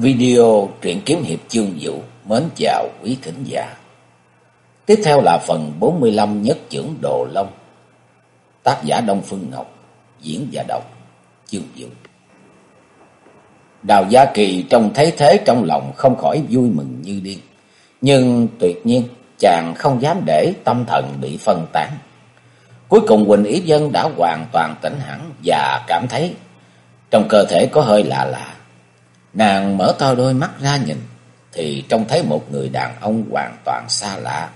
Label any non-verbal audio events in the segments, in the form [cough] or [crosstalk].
Video truyện kiếm hiệp chương vũ mến chào quý thính giả. Tiếp theo là phần 45 nhất trưởng Đồ Long. Tác giả Đông Phương Ngọc, diễn và đọc chương vũ Đào Gia Kỳ trông thấy thế trong lòng không khỏi vui mừng như điên. Nhưng tuyệt nhiên chàng không dám để tâm thần bị phân tán. Cuối cùng Quỳnh Ý Dân đã hoàn toàn tỉnh hẳn và cảm thấy trong cơ thể có hơi lạ lạ. Nàng mở to đôi mắt ra nhìn, thì trông thấy một người đàn ông hoàn toàn xa lạ,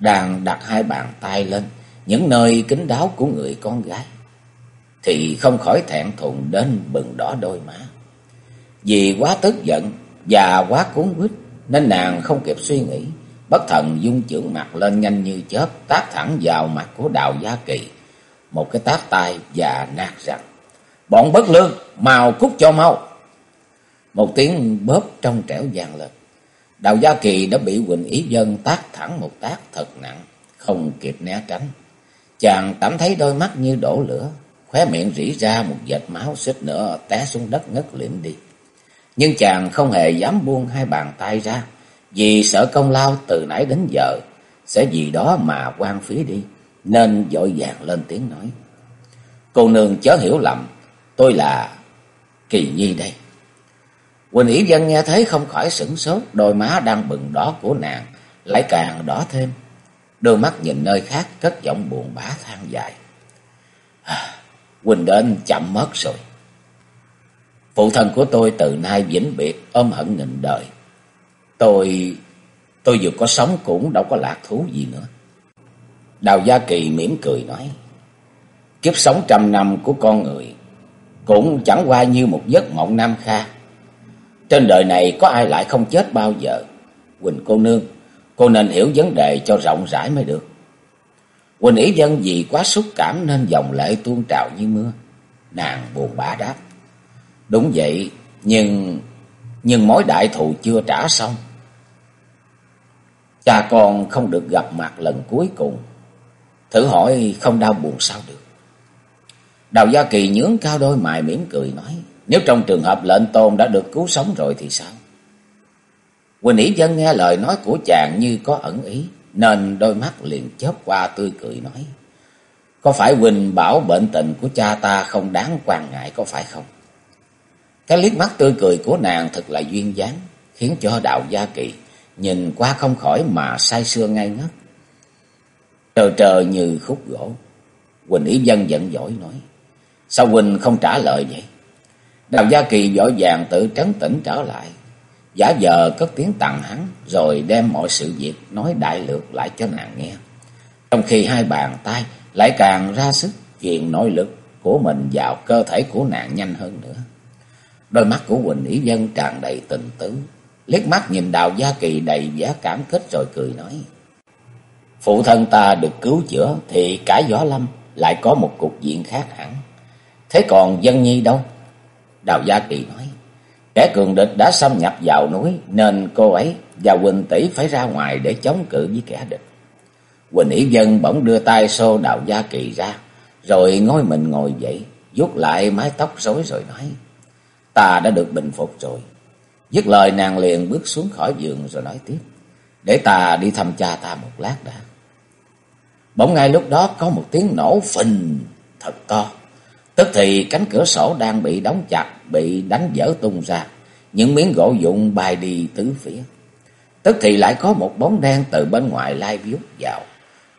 đang đặt hai bàn tay lên những nơi kín đáo của người con gái. Thì không khỏi thẹn thùng đến bừng đỏ đôi má. Vì quá tức giận và quá cuốn quýt nên nàng không kịp suy nghĩ, bất thần dung chưởng mặt lên nhanh như chớp, tác thẳng vào mặt của Đào Gia Kỳ. Một cái tát tay và nát rằng, bọn bất lương, màu cút cho mau. Một tiếng bóp trong trẻo vàng lên. Đào Gia Kỳ đã bị Quỳnh Ý Dân tác thẳng một tác thật nặng, không kịp né tránh. Chàng cảm thấy đôi mắt như đổ lửa, khóe miệng rỉ ra một vệt máu xích nữa té xuống đất ngất liệm đi. Nhưng chàng không hề dám buông hai bàn tay ra, vì sợ công lao từ nãy đến giờ sẽ vì đó mà quan phí đi, nên dội vàng lên tiếng nói. Cô nương chớ hiểu lầm, tôi là Kỳ Nhi đây. Quỳnh Ý Dân nghe thấy không khỏi sửng sốt, đôi má đang bừng đỏ của nàng lại càng đỏ thêm. Đôi mắt nhìn nơi khác cất giọng buồn bã than dài. À, Quỳnh đến chậm mất rồi. Phụ thân của tôi từ nay vĩnh biệt ôm hận nghìn đời. Tôi... tôi dù có sống cũng đâu có lạc thú gì nữa. Đào Gia Kỳ mỉm cười nói. Kiếp sống trăm năm của con người cũng chẳng qua như một giấc mộng nam kha. Trên đời này có ai lại không chết bao giờ. Quỳnh cô nương, cô nên hiểu vấn đề cho rộng rãi mới được. Quỳnh ý dân vì quá xúc cảm nên dòng lệ tuôn trào như mưa. Nàng buồn bã đáp. Đúng vậy, nhưng... nhưng mối đại thù chưa trả xong. Cha con không được gặp mặt lần cuối cùng. Thử hỏi không đau buồn sao được. Đào Gia Kỳ nhướng cao đôi mày mỉm cười nói. Nếu trong trường hợp lệnh tôn đã được cứu sống rồi thì sao? Quỳnh Ý Dân nghe lời nói của chàng như có ẩn ý, nên đôi mắt liền chớp qua tươi cười nói. Có phải Quỳnh bảo bệnh tình của cha ta không đáng quan ngại có phải không? Cái liếc mắt tươi cười của nàng thật là duyên dáng, khiến cho đạo gia kỳ nhìn qua không khỏi mà say sưa ngay ngất. Trờ trờ như khúc gỗ. Quỳnh Ý Dân giận dỗi nói. Sao Quỳnh không trả lời vậy? Đào Gia Kỳ vội vàng tự trấn tĩnh trở lại. Giả vờ cất tiếng tặng hắn rồi đem mọi sự việc nói đại lược lại cho nàng nghe. Trong khi hai bàn tay lại càng ra sức truyền nội lực của mình vào cơ thể của nàng nhanh hơn nữa. Đôi mắt của Quỳnh Ý Dân tràn đầy tình tứ. Liếc mắt nhìn Đào Gia Kỳ đầy vẻ cảm kích rồi cười nói. Phụ thân ta được cứu chữa thì cả gió lâm lại có một cục diện khác hẳn. Thế còn dân nhi đâu? Đào Gia Kỳ nói. Kẻ cường địch đã xâm nhập vào núi nên cô ấy và Quỳnh Tỷ phải ra ngoài để chống cự với kẻ địch. Quỳnh Ý Dân bỗng đưa tay xô Đào Gia Kỳ ra, rồi ngồi mình ngồi dậy, vuốt lại mái tóc rối rồi nói. Ta đã được bình phục rồi. Dứt lời nàng liền bước xuống khỏi giường rồi nói tiếp. Để ta đi thăm cha ta một lát đã. Bỗng ngay lúc đó có một tiếng nổ phình thật to. Tức thì cánh cửa sổ đang bị đóng chặt, bị đánh vỡ tung ra. Những miếng gỗ dụng bay đi tứ phía. Tức thì lại có một bóng đen từ bên ngoài lai vút vào.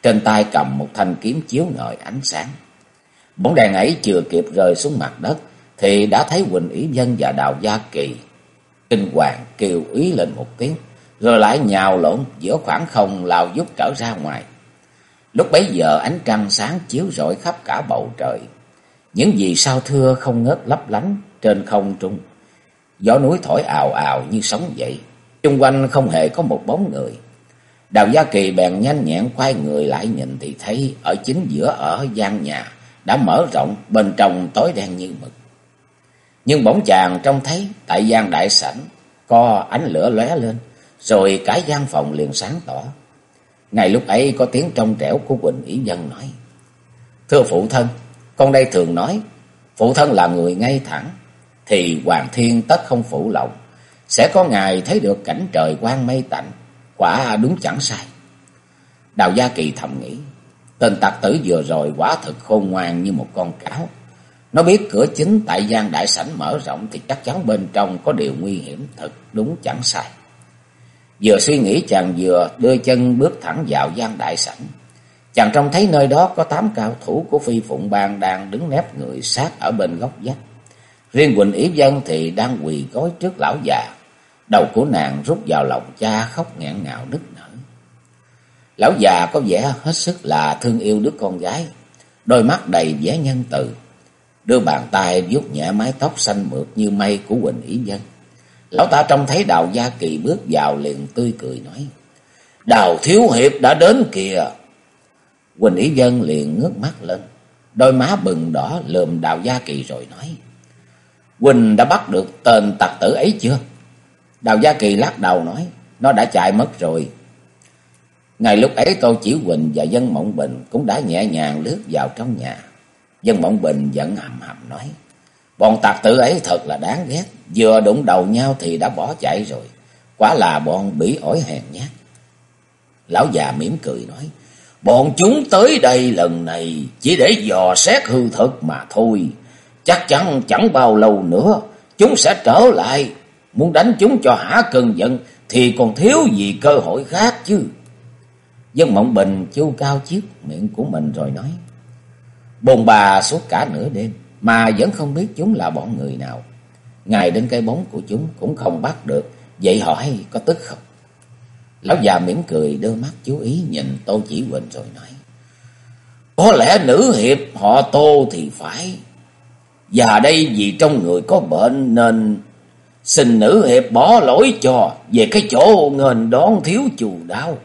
Trên tay cầm một thanh kiếm chiếu ngời ánh sáng. Bóng đèn ấy chưa kịp rơi xuống mặt đất, thì đã thấy Quỳnh Ý Dân và Đào Gia Kỳ. Kinh hoàng kêu ý lên một tiếng, rồi lại nhào lộn giữa khoảng không lao giúp trở ra ngoài. Lúc bấy giờ ánh trăng sáng chiếu rọi khắp cả bầu trời. Những vì sao thưa không ngớt lấp lánh trên không trung. Gió núi thổi ào ào như sóng dậy. Trung quanh không hề có một bóng người. Đào Gia Kỳ bèn nhanh nhẹn quay người lại nhìn thì thấy ở chính giữa ở gian nhà đã mở rộng bên trong tối đen như mực. Nhưng bỗng chàng trông thấy tại gian đại sảnh có ánh lửa lóe lên, rồi cả gian phòng liền sáng tỏ. Ngay lúc ấy có tiếng trong trẻo của Quỳnh Ý Nhân nói. Thưa phụ thân, con đây thường nói, phụ thân là người ngay thẳng, thì Hoàng Thiên tất không phụ lòng. sẽ có ngày thấy được cảnh trời quang mây tạnh, quả đúng chẳng sai. Đào Gia Kỳ thầm nghĩ, tên tặc tử vừa rồi quả thực khôn ngoan như một con cáo. Nó biết cửa chính tại gian đại sảnh mở rộng thì chắc chắn bên trong có điều nguy hiểm thật đúng chẳng sai. Vừa suy nghĩ chàng vừa đưa chân bước thẳng vào gian đại sảnh. Chàng trông thấy nơi đó có tám cao thủ của phi phụng bang đang đứng nép người sát ở bên góc vách. Riêng Quỳnh Ý Dân thì đang quỳ gối trước lão già. Đầu của nàng rút vào lòng cha khóc nghẹn ngào nức nở. Lão già có vẻ hết sức là thương yêu đứa con gái. Đôi mắt đầy vẻ nhân từ. Đưa bàn tay vuốt nhẹ mái tóc xanh mượt như mây của Quỳnh Ý Dân. Lão ta trông thấy Đào Gia Kỳ bước vào liền tươi cười nói. Đào Thiếu Hiệp đã đến kìa. Quỳnh Ý Dân liền ngước mắt lên. Đôi má bừng đỏ lườm Đào Gia Kỳ rồi nói. Quỳnh đã bắt được tên tặc tử ấy chưa? Đào Gia Kỳ lắc đầu nói. Nó đã chạy mất rồi. Ngày lúc ấy Tô Chỉ Quỳnh và Dân Mộng Bình cũng đã nhẹ nhàng lướt vào trong nhà. Dân Mộng Bình vẫn hầm hầm nói. Bọn tặc tử ấy thật là đáng ghét. Vừa đụng đầu nhau thì đã bỏ chạy rồi. Quả là bọn bỉ ổi hèn nhát. Lão già mỉm cười nói. Bọn chúng tới đây lần này chỉ để dò xét hư thực mà thôi. Chắc chắn chẳng bao lâu nữa chúng sẽ trở lại. Muốn đánh chúng cho hả cơn giận thì còn thiếu gì cơ hội khác chứ. Dân Mộng Bình chu cao chiếc miệng của mình rồi nói. Bồn bà suốt cả nửa đêm mà vẫn không biết chúng là bọn người nào. Ngài đến cây bóng của chúng cũng không bắt được, vậy hỏi có tức không? Lão già mỉm cười, đưa mắt chú ý nhìn Tô Chỉ Huỳnh rồi nói. Có lẽ nữ hiệp họ Tô thì phải. Và đây vì trong người có bệnh nên xin nữ hiệp bỏ lỗi cho, về cái chỗ ngền đón thiếu chù đau.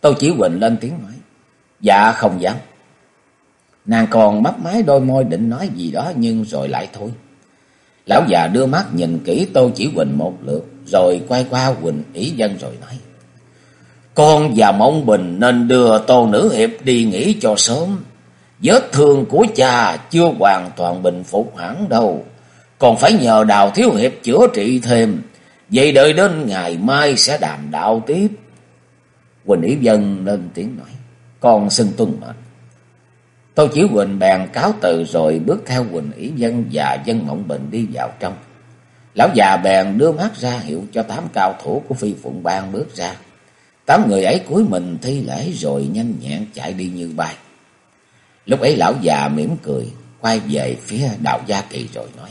Tô Chỉ Huỳnh lên tiếng nói. Dạ không dám. Nàng còn mấp máy đôi môi định nói gì đó nhưng rồi lại thôi. Lão già đưa mắt nhìn kỹ Tô Chỉ Huỳnh một lượt, rồi quay qua Huỳnh ý dân rồi nói. Con và Mộng Bình nên đưa Tô Nữ Hiệp đi nghỉ cho sớm. Vết thương của cha chưa hoàn toàn bình phục hẳn đâu. Còn phải nhờ Đào Thiếu Hiệp chữa trị thêm. Vậy đợi đến ngày mai sẽ đàm đạo tiếp. Quỳnh Ý Dân lên tiếng nói. Con xin tuân mệnh. Tô Chỉ Huỳnh bèn cáo từ rồi bước theo huỳnh Ý Dân và Dân Mộng Bình đi vào trong. Lão già bèn đưa mắt ra hiệu cho tám cao thủ của Phi Phụng Bang bước ra. Tám người ấy cúi mình thi lễ rồi nhanh nhẹn chạy đi như bay. Lúc ấy lão già mỉm cười, quay về phía đạo Gia Kỳ rồi nói.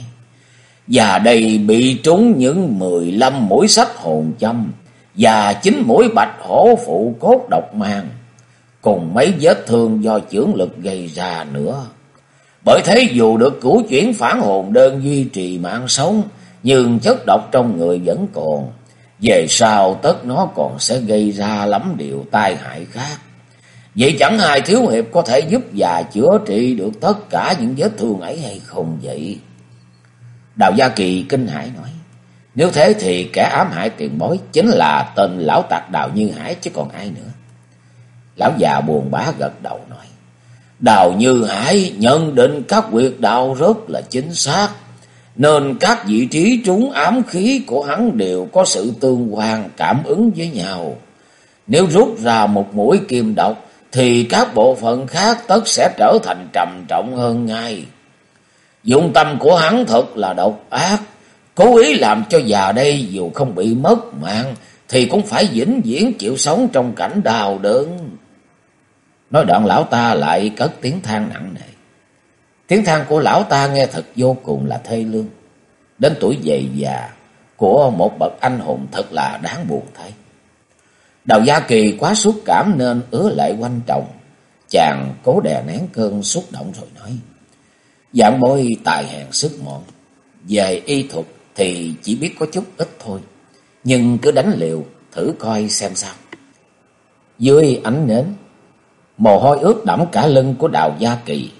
Và đây bị trúng những mười lăm mũi sách hồn châm và chín mũi bạch hổ phụ cốt độc mang cùng mấy vết thương do chưởng lực gây ra nữa. Bởi thế dù được cửu chuyển phản hồn đơn duy trì mạng sống, nhưng chất độc trong người vẫn còn. Về sau tất nó còn sẽ gây ra lắm điều tai hại khác. Vậy chẳng ai thiếu hiệp có thể giúp và chữa trị được tất cả những vết thương ấy hay không vậy? Đào Gia Kỳ kinh hãi nói. Nếu thế thì kẻ ám hại tiền bối chính là tên lão tạc Đào Như Hải chứ còn ai nữa. Lão già buồn bã gật đầu nói. Đào Như Hải nhận định các quyệt đạo rất là chính xác. Nên các vị trí trúng ám khí của hắn đều có sự tương quan cảm ứng với nhau. Nếu rút ra một mũi kim độc, thì các bộ phận khác tất sẽ trở thành trầm trọng hơn ngay. Dụng tâm của hắn thật là độc ác. Cố ý làm cho già đây dù không bị mất mạng, thì cũng phải vĩnh viễn chịu sống trong cảnh đào đớn. Nói đoạn lão ta lại cất tiếng than nặng nề. Tiếng than của lão ta nghe thật vô cùng là thê lương. Đến tuổi dày già của một bậc anh hùng thật là đáng buồn thấy. Đào Gia Kỳ quá xúc cảm nên ứa lại quanh trọng. Chàng cố đè nén cơn xúc động rồi nói. Dạng bôi tài hèn sức mọn. Về y thuật thì chỉ biết có chút ít thôi. Nhưng cứ đánh liều thử coi xem sao. Dưới ánh nến Mồ hôi ướt đẫm cả lưng của Đào Gia Kỳ.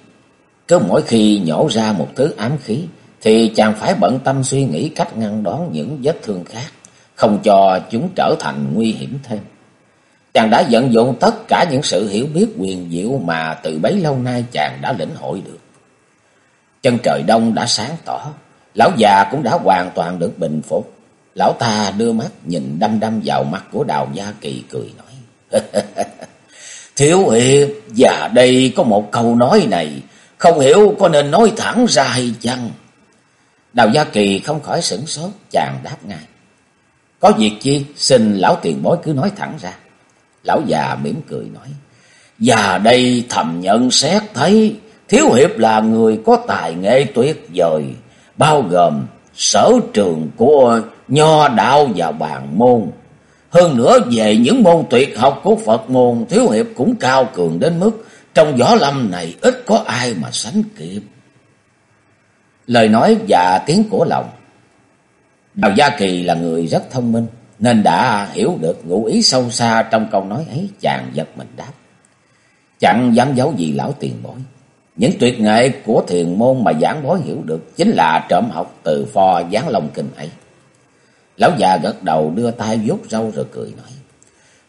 Cứ mỗi khi nhổ ra một thứ ám khí, thì chàng phải bận tâm suy nghĩ cách ngăn đón những vết thương khác, không cho chúng trở thành nguy hiểm thêm. Chàng đã vận dụng tất cả những sự hiểu biết quyền diệu mà từ bấy lâu nay chàng đã lĩnh hội được. Chân trời đông đã sáng tỏ, lão già cũng đã hoàn toàn được bình phục. Lão ta đưa mắt nhìn đăm đăm vào mắt của Đào Gia Kỳ cười nói. [laughs] Thiếu hiệp, và đây có một câu nói này, không hiểu có nên nói thẳng ra hay chăng? Đào Gia Kỳ không khỏi sửng sốt, chàng đáp ngay. Có việc chi, xin lão tiền bối cứ nói thẳng ra. Lão già mỉm cười nói. Và đây thầm nhận xét thấy Thiếu Hiệp là người có tài nghệ tuyệt vời, bao gồm sở trường của nho đạo và bàn môn. Hơn nữa về những môn tuyệt học của Phật môn, Thiếu Hiệp cũng cao cường đến mức trong võ lâm này ít có ai mà sánh kịp. Lời nói và tiếng của lòng. Đào Gia Kỳ là người rất thông minh, nên đã hiểu được ngụ ý sâu xa trong câu nói ấy, chàng giật mình đáp. Chẳng dám giấu gì lão tiền bối. Những tuyệt nghệ của thiền môn mà giảng bối hiểu được chính là trộm học từ pho giáng long kinh ấy. Lão già gật đầu đưa tay vuốt râu rồi cười nói.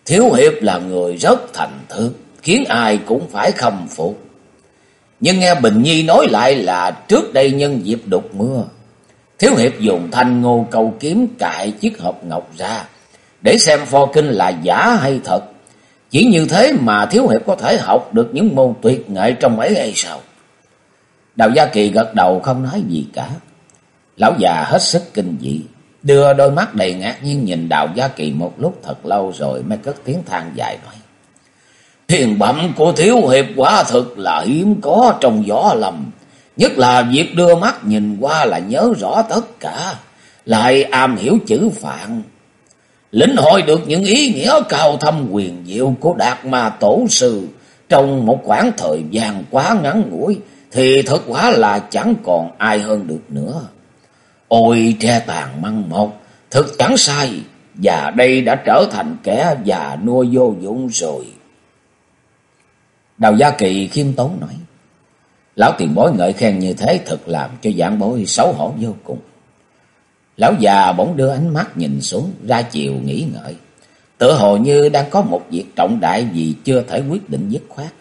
Thiếu hiệp là người rất thành thương, khiến ai cũng phải khâm phục. Nhưng nghe Bình Nhi nói lại là trước đây nhân dịp đục mưa. Thiếu hiệp dùng thanh ngô cầu kiếm cại chiếc hộp ngọc ra, để xem pho kinh là giả hay thật. Chỉ như thế mà Thiếu Hiệp có thể học được những môn tuyệt nghệ trong ấy hay sao? Đào Gia Kỳ gật đầu không nói gì cả. Lão già hết sức kinh dị, đưa đôi mắt đầy ngạc nhiên nhìn Đào Gia Kỳ một lúc thật lâu rồi mới cất tiếng than dài nói. Thiền bẩm của Thiếu Hiệp quả thực là hiếm có trong gió lầm. Nhất là việc đưa mắt nhìn qua là nhớ rõ tất cả. Lại am hiểu chữ phạn, lĩnh hội được những ý nghĩa cao thâm quyền diệu của Đạt Ma Tổ Sư trong một khoảng thời gian quá ngắn ngủi thì thật quá là chẳng còn ai hơn được nữa. Ôi tre tàn măng một, thực chẳng sai, và đây đã trở thành kẻ già nua vô dụng rồi. Đào Gia Kỳ khiêm tốn nói, Lão tiền bối ngợi khen như thế thật làm cho giảng bối xấu hổ vô cùng. Lão già bỗng đưa ánh mắt nhìn xuống, ra chiều nghĩ ngợi. Tự hồ như đang có một việc trọng đại gì chưa thể quyết định dứt khoát.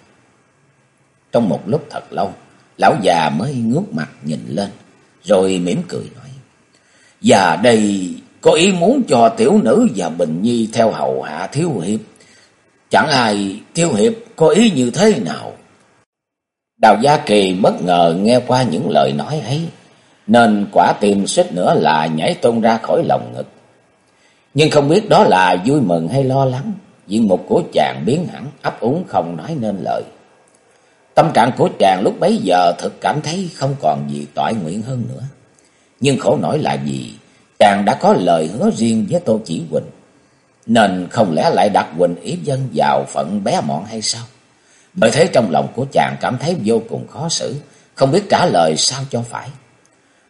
Trong một lúc thật lâu, lão già mới ngước mặt nhìn lên, rồi mỉm cười nói. Và đây có ý muốn cho tiểu nữ và Bình Nhi theo hầu hạ thiếu hiệp. Chẳng ai thiếu hiệp có ý như thế nào. Đào Gia Kỳ bất ngờ nghe qua những lời nói ấy, nên quả tim suýt nữa là nhảy tung ra khỏi lòng ngực. Nhưng không biết đó là vui mừng hay lo lắng, diện mục của chàng biến hẳn, ấp úng không nói nên lời. Tâm trạng của chàng lúc bấy giờ thực cảm thấy không còn gì tỏi nguyện hơn nữa. Nhưng khổ nổi là gì, chàng đã có lời hứa riêng với Tô Chỉ Quỳnh, nên không lẽ lại đặt Quỳnh ý dân vào phận bé mọn hay sao? Bởi thế trong lòng của chàng cảm thấy vô cùng khó xử, không biết trả lời sao cho phải.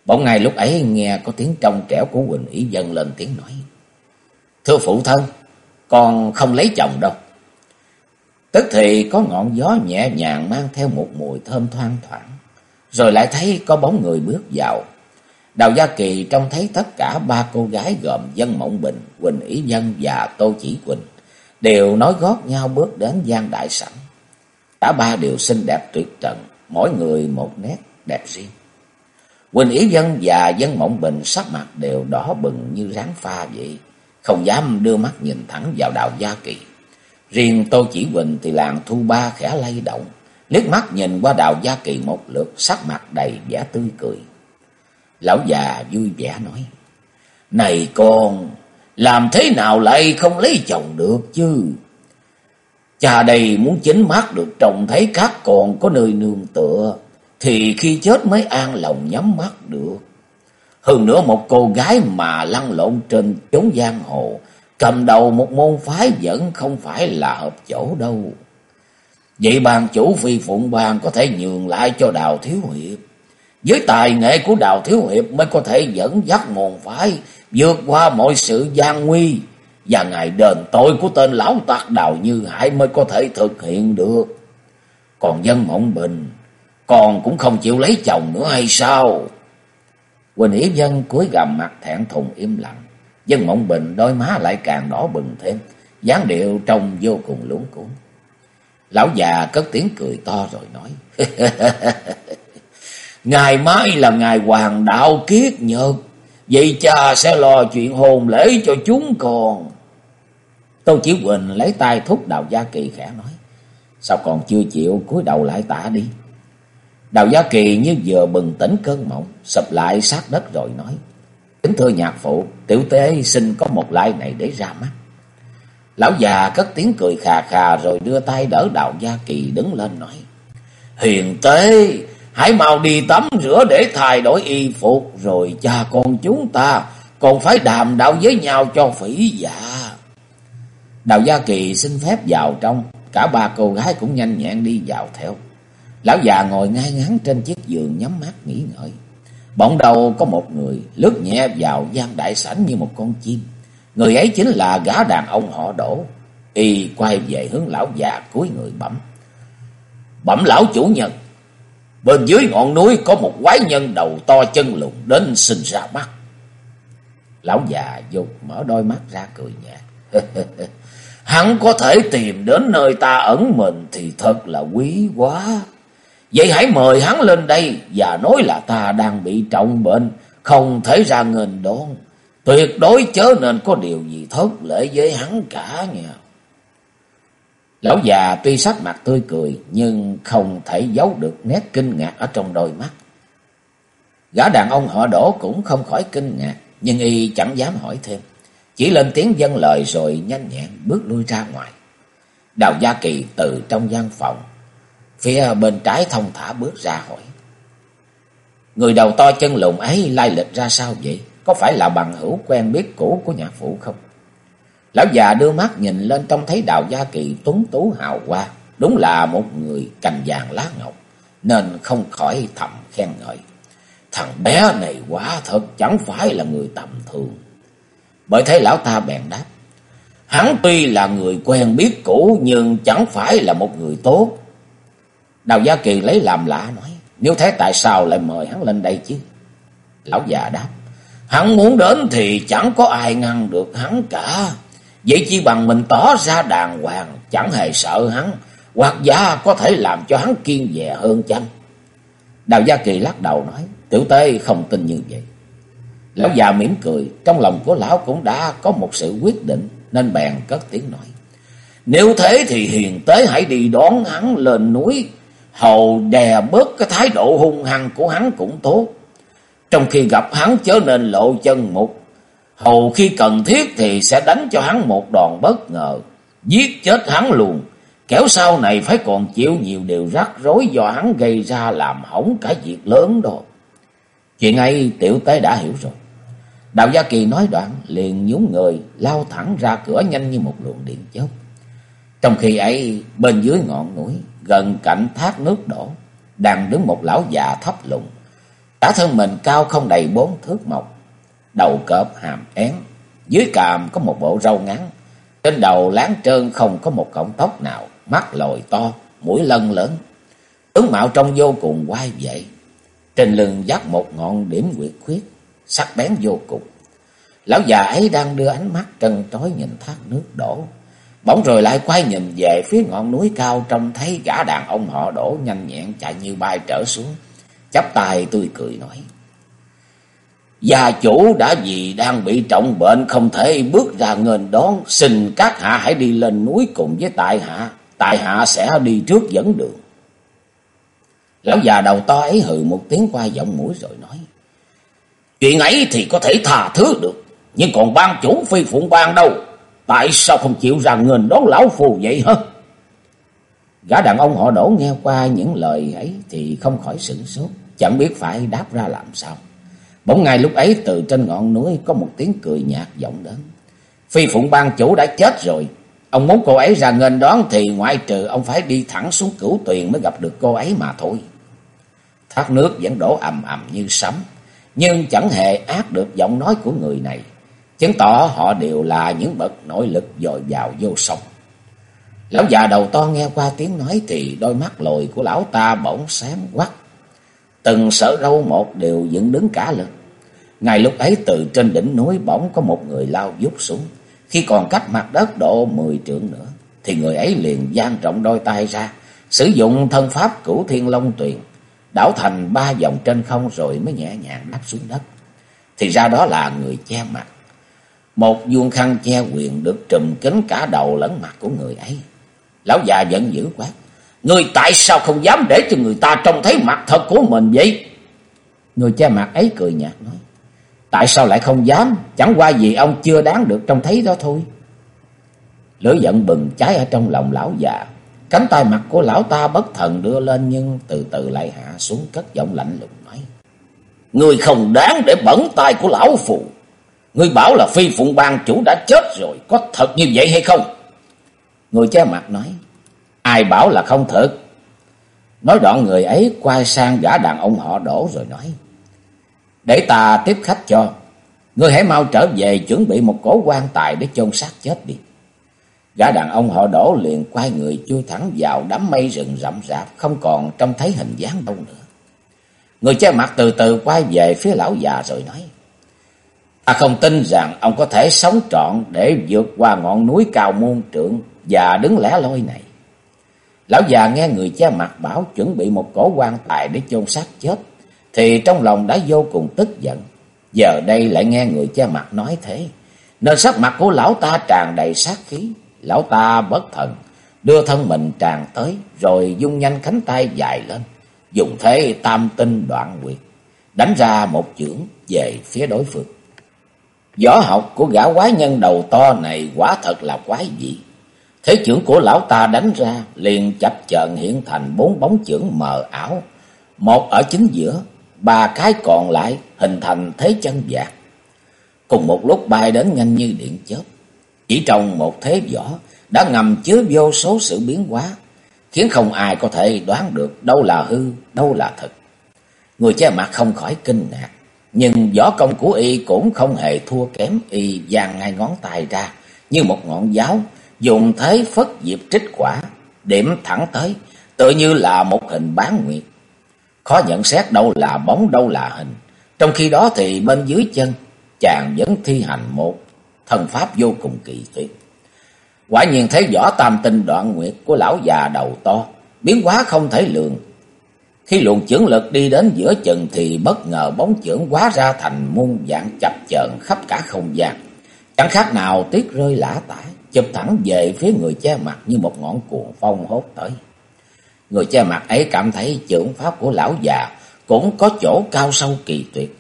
Bỗng ngày lúc ấy nghe có tiếng trong trẻo của Quỳnh Ý dân lên tiếng nói. Thưa phụ thân, con không lấy chồng đâu. Tức thì có ngọn gió nhẹ nhàng mang theo một mùi thơm thoang thoảng. Rồi lại thấy có bóng người bước vào. Đào Gia Kỳ trông thấy tất cả ba cô gái gồm Dân Mộng Bình, Quỳnh Ý Nhân và Tô Chỉ Quỳnh. Đều nói gót nhau bước đến gian đại sảnh. Cả ba đều xinh đẹp tuyệt trần, mỗi người một nét đẹp riêng. Quỳnh Ý Dân và Dân Mộng Bình sắc mặt đều đỏ bừng như ráng pha vậy, không dám đưa mắt nhìn thẳng vào Đào Gia Kỳ. Riêng Tô Chỉ Quỳnh thì làng thu ba khẽ lay động, liếc mắt nhìn qua Đào Gia Kỳ một lượt, sắc mặt đầy vẻ tươi cười. Lão già vui vẻ nói, Này con, làm thế nào lại không lấy chồng được chứ? Cha đây muốn chính mắt được trông thấy các con có nơi nương tựa, thì khi chết mới an lòng nhắm mắt được. Hơn nữa một cô gái mà lăn lộn trên chốn giang hồ, cầm đầu một môn phái vẫn không phải là hợp chỗ đâu. Vậy bàn chủ phi phụng bàn có thể nhường lại cho Đào Thiếu Hiệp. Với tài nghệ của Đào Thiếu Hiệp mới có thể dẫn dắt môn phái vượt qua mọi sự gian nguy. Và ngày đền tội của tên lão tặc Đào Như Hải mới có thể thực hiện được. Còn dân mộng bình còn cũng không chịu lấy chồng nữa hay sao? Quỳnh yến Dân cúi gầm mặt thẹn thùng im lặng. Dân Mộng Bình đôi má lại càng đỏ bừng thêm, dáng điệu trông vô cùng lúng cuốn. Lão già cất tiếng cười to rồi nói. [laughs] ngày mai là ngày hoàng đạo kiết nhật. Vậy cha sẽ lo chuyện hôn lễ cho chúng con. Tô Chí Quỳnh lấy tay thúc Đào Gia Kỳ khẽ nói. Sao còn chưa chịu cúi đầu lại tả đi. Đào Gia Kỳ như vừa bừng tỉnh cơn mộng, sập lại sát đất rồi nói. Kính thưa nhạc phụ, tiểu tế xin có một lai này để ra mắt. Lão già cất tiếng cười khà khà rồi đưa tay đỡ Đào Gia Kỳ đứng lên nói. Hiền tế, hãy mau đi tắm rửa để thay đổi y phục, rồi cha con chúng ta còn phải đàm đạo với nhau cho phỉ dạ. Đào Gia Kỳ xin phép vào trong, cả ba cô gái cũng nhanh nhẹn đi vào theo. Lão già ngồi ngay ngắn trên chiếc giường nhắm mắt nghỉ ngơi. Bỗng đầu có một người lướt nhẹ vào gian đại sảnh như một con chim. Người ấy chính là gã đàn ông họ đổ. Y quay về hướng lão già cúi người bẩm. Bẩm lão chủ nhân. Bên dưới ngọn núi có một quái nhân đầu to chân lùn đến sinh ra mắt. Lão già dục mở đôi mắt ra cười nhạt. [laughs] Hắn có thể tìm đến nơi ta ẩn mình thì thật là quý quá. Vậy hãy mời hắn lên đây và nói là ta đang bị trọng bệnh, không thể ra nghênh đón. Tuyệt đối chớ nên có điều gì thất lễ với hắn cả nha. Lão già tuy sắc mặt tươi cười, nhưng không thể giấu được nét kinh ngạc ở trong đôi mắt. Gã đàn ông họ đổ cũng không khỏi kinh ngạc, nhưng y chẳng dám hỏi thêm. Chỉ lên tiếng dân lời rồi nhanh nhẹn bước lui ra ngoài. Đào Gia Kỳ từ trong gian phòng, Phía bên trái thông thả bước ra hỏi. Người đầu to chân lùn ấy lai lịch ra sao vậy? Có phải là bằng hữu quen biết cũ của nhà phụ không? Lão già đưa mắt nhìn lên trông thấy đào gia kỳ tuấn tú hào hoa. Đúng là một người cành vàng lá ngọc. Nên không khỏi thầm khen ngợi. Thằng bé này quá thật chẳng phải là người tầm thường. Bởi thế lão ta bèn đáp. Hắn tuy là người quen biết cũ, nhưng chẳng phải là một người tốt. Đào Gia Kỳ lấy làm lạ nói. Nếu thế tại sao lại mời hắn lên đây chứ? Lão già đáp. Hắn muốn đến thì chẳng có ai ngăn được hắn cả. Vậy chỉ bằng mình tỏ ra đàng hoàng, chẳng hề sợ hắn. Hoặc giả có thể làm cho hắn kiên dè hơn chăng? Đào Gia Kỳ lắc đầu nói. Tiểu tê không tin như vậy. Lão già mỉm cười. Trong lòng của lão cũng đã có một sự quyết định. Nên bèn cất tiếng nói. Nếu thế thì hiền tế hãy đi đón hắn lên núi hầu đè bớt cái thái độ hung hăng của hắn cũng tốt. Trong khi gặp hắn chớ nên lộ chân một Hầu khi cần thiết thì sẽ đánh cho hắn một đòn bất ngờ. Giết chết hắn luôn. Kéo sau này phải còn chịu nhiều điều rắc rối do hắn gây ra làm hỏng cả việc lớn đó. Chuyện ấy tiểu tế đã hiểu rồi. Đạo Gia Kỳ nói đoạn liền nhún người lao thẳng ra cửa nhanh như một luồng điện chớp. Trong khi ấy bên dưới ngọn núi gần cạnh thác nước đổ, đang đứng một lão già thấp lùng. Cả thân mình cao không đầy bốn thước mộc, đầu cọp hàm én, dưới càm có một bộ râu ngắn, trên đầu láng trơn không có một cọng tóc nào, mắt lồi to, mũi lân lớn. Tướng mạo trông vô cùng quay vậy. trên lưng dắt một ngọn điểm quyệt khuyết, sắc bén vô cùng. Lão già ấy đang đưa ánh mắt trần trói nhìn thác nước đổ, Bỗng rồi lại quay nhìn về phía ngọn núi cao trông thấy gã đàn ông họ đổ nhanh nhẹn chạy như bay trở xuống. Chắp tay tươi cười nói. Gia chủ đã vì đang bị trọng bệnh không thể bước ra nghênh đón. Xin các hạ hãy đi lên núi cùng với tại hạ. Tại hạ sẽ đi trước dẫn đường. Lão già đầu to ấy hừ một tiếng qua giọng mũi rồi nói. Chuyện ấy thì có thể tha thứ được. Nhưng còn ban chủ phi phụng ban đâu. Tại sao không chịu ra nghênh đón lão phù vậy hả? Gã đàn ông họ đổ nghe qua những lời ấy thì không khỏi sửng sốt, chẳng biết phải đáp ra làm sao. Bỗng ngay lúc ấy từ trên ngọn núi có một tiếng cười nhạt vọng đến. Phi Phụng ban chủ đã chết rồi. Ông muốn cô ấy ra nghênh đón thì ngoại trừ ông phải đi thẳng xuống cửu tuyền mới gặp được cô ấy mà thôi. Thác nước vẫn đổ ầm ầm như sấm, nhưng chẳng hề ác được giọng nói của người này chứng tỏ họ đều là những bậc nội lực dồi dào vô song. Lão già đầu to nghe qua tiếng nói thì đôi mắt lồi của lão ta bỗng sáng quắc. Từng sở râu một đều dựng đứng cả lực Ngay lúc ấy từ trên đỉnh núi bỗng có một người lao vút xuống. Khi còn cách mặt đất độ mười trượng nữa, thì người ấy liền dang rộng đôi tay ra, sử dụng thân pháp cửu thiên long tuyền, đảo thành ba vòng trên không rồi mới nhẹ nhàng đáp xuống đất. Thì ra đó là người che mặt. Một vuông khăn che quyền được trùm kín cả đầu lẫn mặt của người ấy. Lão già giận dữ quát. Người tại sao không dám để cho người ta trông thấy mặt thật của mình vậy? Người che mặt ấy cười nhạt nói. Tại sao lại không dám? Chẳng qua vì ông chưa đáng được trông thấy đó thôi. Lửa giận bừng cháy ở trong lòng lão già. Cánh tay mặt của lão ta bất thần đưa lên nhưng từ từ lại hạ xuống cất giọng lạnh lùng nói. Người không đáng để bẩn tay của lão phụ. Người bảo là phi phụng bang chủ đã chết rồi. Có thật như vậy hay không? Người che mặt nói. Ai bảo là không thực? Nói đoạn người ấy quay sang gã đàn ông họ đổ rồi nói. Để ta tiếp khách cho. Ngươi hãy mau trở về chuẩn bị một cổ quan tài để chôn xác chết đi. Gã đàn ông họ đổ liền quay người chui thẳng vào đám mây rừng rậm rạp, không còn trông thấy hình dáng đâu nữa. Người che mặt từ từ quay về phía lão già rồi nói. Ta không tin rằng ông có thể sống trọn để vượt qua ngọn núi cao môn trượng và đứng lẻ loi này. Lão già nghe người che mặt bảo chuẩn bị một cổ quan tài để chôn xác chết, thì trong lòng đã vô cùng tức giận. Giờ đây lại nghe người che mặt nói thế, nên sắc mặt của lão ta tràn đầy sát khí. Lão ta bất thần, đưa thân mình tràn tới, rồi dung nhanh cánh tay dài lên, dùng thế tam tinh đoạn quyệt, đánh ra một chưởng về phía đối phương. Võ học của gã quái nhân đầu to này quả thật là quái dị. Thế chưởng của lão ta đánh ra liền chập chờn hiện thành bốn bóng chưởng mờ ảo, một ở chính giữa, ba cái còn lại hình thành thế chân vạc. Cùng một lúc bay đến nhanh như điện chớp. Chỉ trong một thế võ đã ngầm chứa vô số sự biến hóa, khiến không ai có thể đoán được đâu là hư, đâu là thật. Người che mặt không khỏi kinh ngạc, nhưng võ công của y cũng không hề thua kém y dàn ngay ngón tay ra như một ngọn giáo, dùng thế phất diệp trích quả, điểm thẳng tới, tự như là một hình bán nguyệt. Khó nhận xét đâu là bóng đâu là hình. Trong khi đó thì bên dưới chân, chàng vẫn thi hành một thần pháp vô cùng kỳ tuyệt. Quả nhiên thấy rõ tam tinh đoạn nguyệt của lão già đầu to, biến hóa không thể lường. Khi luồng chưởng lực đi đến giữa chừng thì bất ngờ bóng chưởng hóa ra thành muôn dạng chập chờn khắp cả không gian. Chẳng khác nào tuyết rơi lã tải chụp thẳng về phía người che mặt như một ngọn cuồng phong hốt tới. Người che mặt ấy cảm thấy chưởng pháp của lão già cũng có chỗ cao sâu kỳ tuyệt.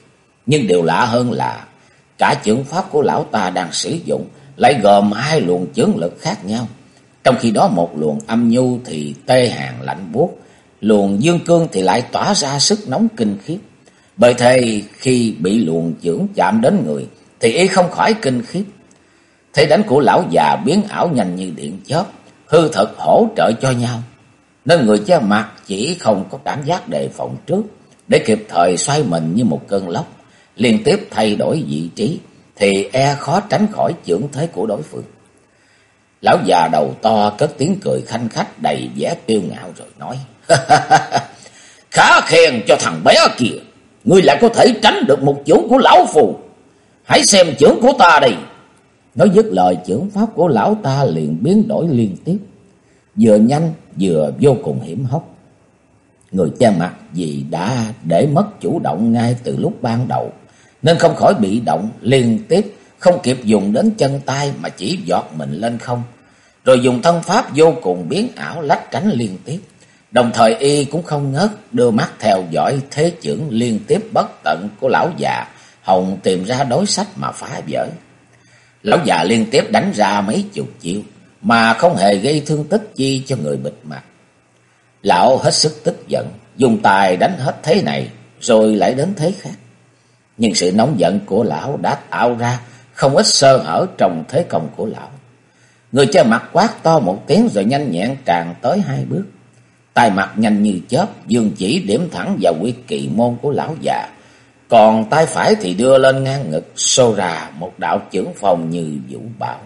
Nhưng điều lạ hơn là cả chưởng pháp của lão ta đang sử dụng lại gồm hai luồng chướng lực khác nhau. Trong khi đó một luồng âm nhu thì tê hàng lạnh buốt, luồng dương cương thì lại tỏa ra sức nóng kinh khiếp. Bởi thế khi bị luồng chưởng chạm đến người thì y không khỏi kinh khiếp. Thế đánh của lão già biến ảo nhanh như điện chớp, hư thật hỗ trợ cho nhau. Nên người che mặt chỉ không có cảm giác đề phòng trước, để kịp thời xoay mình như một cơn lốc, liên tiếp thay đổi vị trí, thì e khó tránh khỏi chưởng thế của đối phương. Lão già đầu to cất tiếng cười khanh khách đầy vẻ kiêu ngạo rồi nói. Khá khen cho thằng bé kìa, ngươi lại có thể tránh được một chưởng của lão phù. Hãy xem chưởng của ta đây. Nói dứt lời chưởng pháp của lão ta liền biến đổi liên tiếp. Vừa nhanh vừa vô cùng hiểm hóc. Người che mặt vì đã để mất chủ động ngay từ lúc ban đầu nên không khỏi bị động liên tiếp, không kịp dùng đến chân tay mà chỉ giọt mình lên không. Rồi dùng thân pháp vô cùng biến ảo lách tránh liên tiếp. Đồng thời y cũng không ngớt đưa mắt theo dõi thế trưởng liên tiếp bất tận của lão già, hồng tìm ra đối sách mà phá vỡ. Lão già liên tiếp đánh ra mấy chục chiêu, mà không hề gây thương tích chi cho người bịt mặt. Lão hết sức tức giận, dùng tài đánh hết thế này, rồi lại đến thế khác nhưng sự nóng giận của lão đã tạo ra không ít sơ hở trong thế công của lão. Người che mặt quát to một tiếng rồi nhanh nhẹn tràn tới hai bước. tay mặt nhanh như chớp, dương chỉ điểm thẳng vào quy kỳ môn của lão già. Còn tay phải thì đưa lên ngang ngực, sâu ra một đạo trưởng phòng như vũ bạo.